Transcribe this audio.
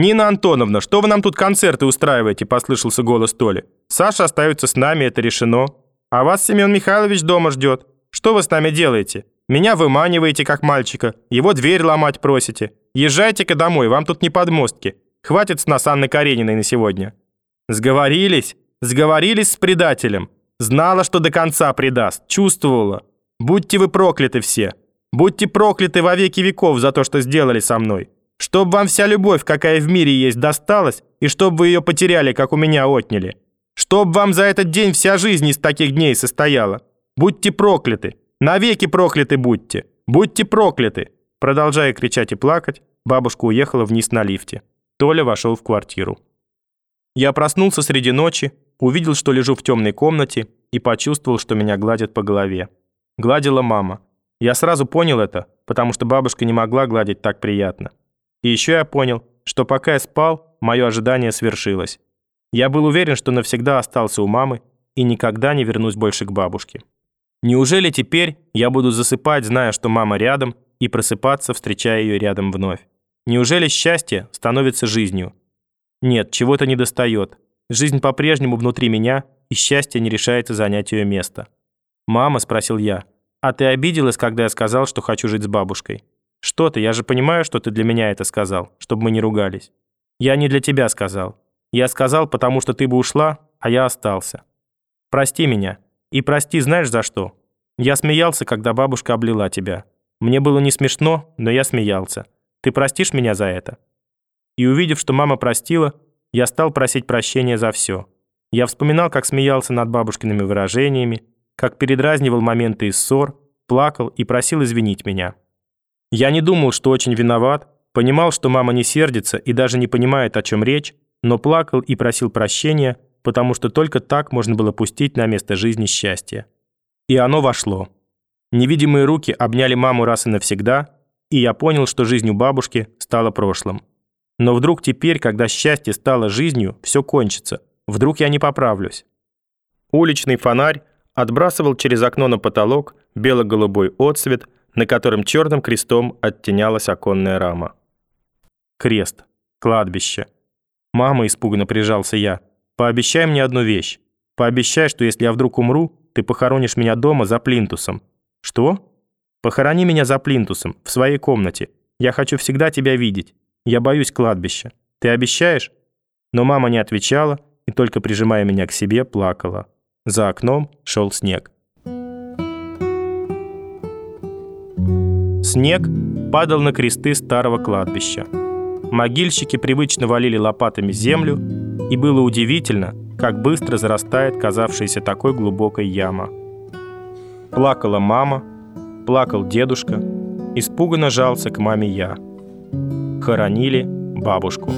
«Нина Антоновна, что вы нам тут концерты устраиваете?» – послышался голос Толи. «Саша остается с нами, это решено. А вас Семен Михайлович дома ждет. Что вы с нами делаете? Меня выманиваете, как мальчика, его дверь ломать просите. Езжайте-ка домой, вам тут не подмостки. Хватит с нас Анны Карениной на сегодня». «Сговорились? Сговорились с предателем. Знала, что до конца предаст, чувствовала. Будьте вы прокляты все. Будьте прокляты во веки веков за то, что сделали со мной. Чтоб вам вся любовь, какая в мире есть, досталась, и чтоб вы ее потеряли, как у меня отняли. Чтоб вам за этот день вся жизнь из таких дней состояла. Будьте прокляты, навеки прокляты будьте, будьте прокляты. Продолжая кричать и плакать, бабушка уехала вниз на лифте. Толя вошел в квартиру. Я проснулся среди ночи, увидел, что лежу в темной комнате и почувствовал, что меня гладят по голове. Гладила мама. Я сразу понял это, потому что бабушка не могла гладить так приятно. И еще я понял, что пока я спал, мое ожидание свершилось. Я был уверен, что навсегда остался у мамы и никогда не вернусь больше к бабушке. Неужели теперь я буду засыпать, зная, что мама рядом, и просыпаться, встречая ее рядом вновь? Неужели счастье становится жизнью? Нет, чего-то недостает. Жизнь по-прежнему внутри меня, и счастье не решается занять ее место. «Мама», — спросил я, — «а ты обиделась, когда я сказал, что хочу жить с бабушкой?» «Что ты? Я же понимаю, что ты для меня это сказал, чтобы мы не ругались». «Я не для тебя сказал. Я сказал, потому что ты бы ушла, а я остался. Прости меня. И прости, знаешь за что? Я смеялся, когда бабушка облила тебя. Мне было не смешно, но я смеялся. Ты простишь меня за это?» И увидев, что мама простила, я стал просить прощения за все. Я вспоминал, как смеялся над бабушкиными выражениями, как передразнивал моменты из ссор, плакал и просил извинить меня. Я не думал, что очень виноват, понимал, что мама не сердится и даже не понимает, о чем речь, но плакал и просил прощения, потому что только так можно было пустить на место жизни счастье. И оно вошло. Невидимые руки обняли маму раз и навсегда, и я понял, что жизнь у бабушки стала прошлым. Но вдруг теперь, когда счастье стало жизнью, все кончится. Вдруг я не поправлюсь. Уличный фонарь отбрасывал через окно на потолок бело-голубой отсвет – на котором черным крестом оттенялась оконная рама. Крест. Кладбище. «Мама», — испуганно прижался я, — «пообещай мне одну вещь. Пообещай, что если я вдруг умру, ты похоронишь меня дома за плинтусом». «Что?» «Похорони меня за плинтусом, в своей комнате. Я хочу всегда тебя видеть. Я боюсь кладбища. Ты обещаешь?» Но мама не отвечала и, только прижимая меня к себе, плакала. За окном шел снег. Снег падал на кресты старого кладбища. Могильщики привычно валили лопатами землю, и было удивительно, как быстро зарастает казавшаяся такой глубокой яма. Плакала мама, плакал дедушка, испуганно жался к маме я. Хоронили бабушку.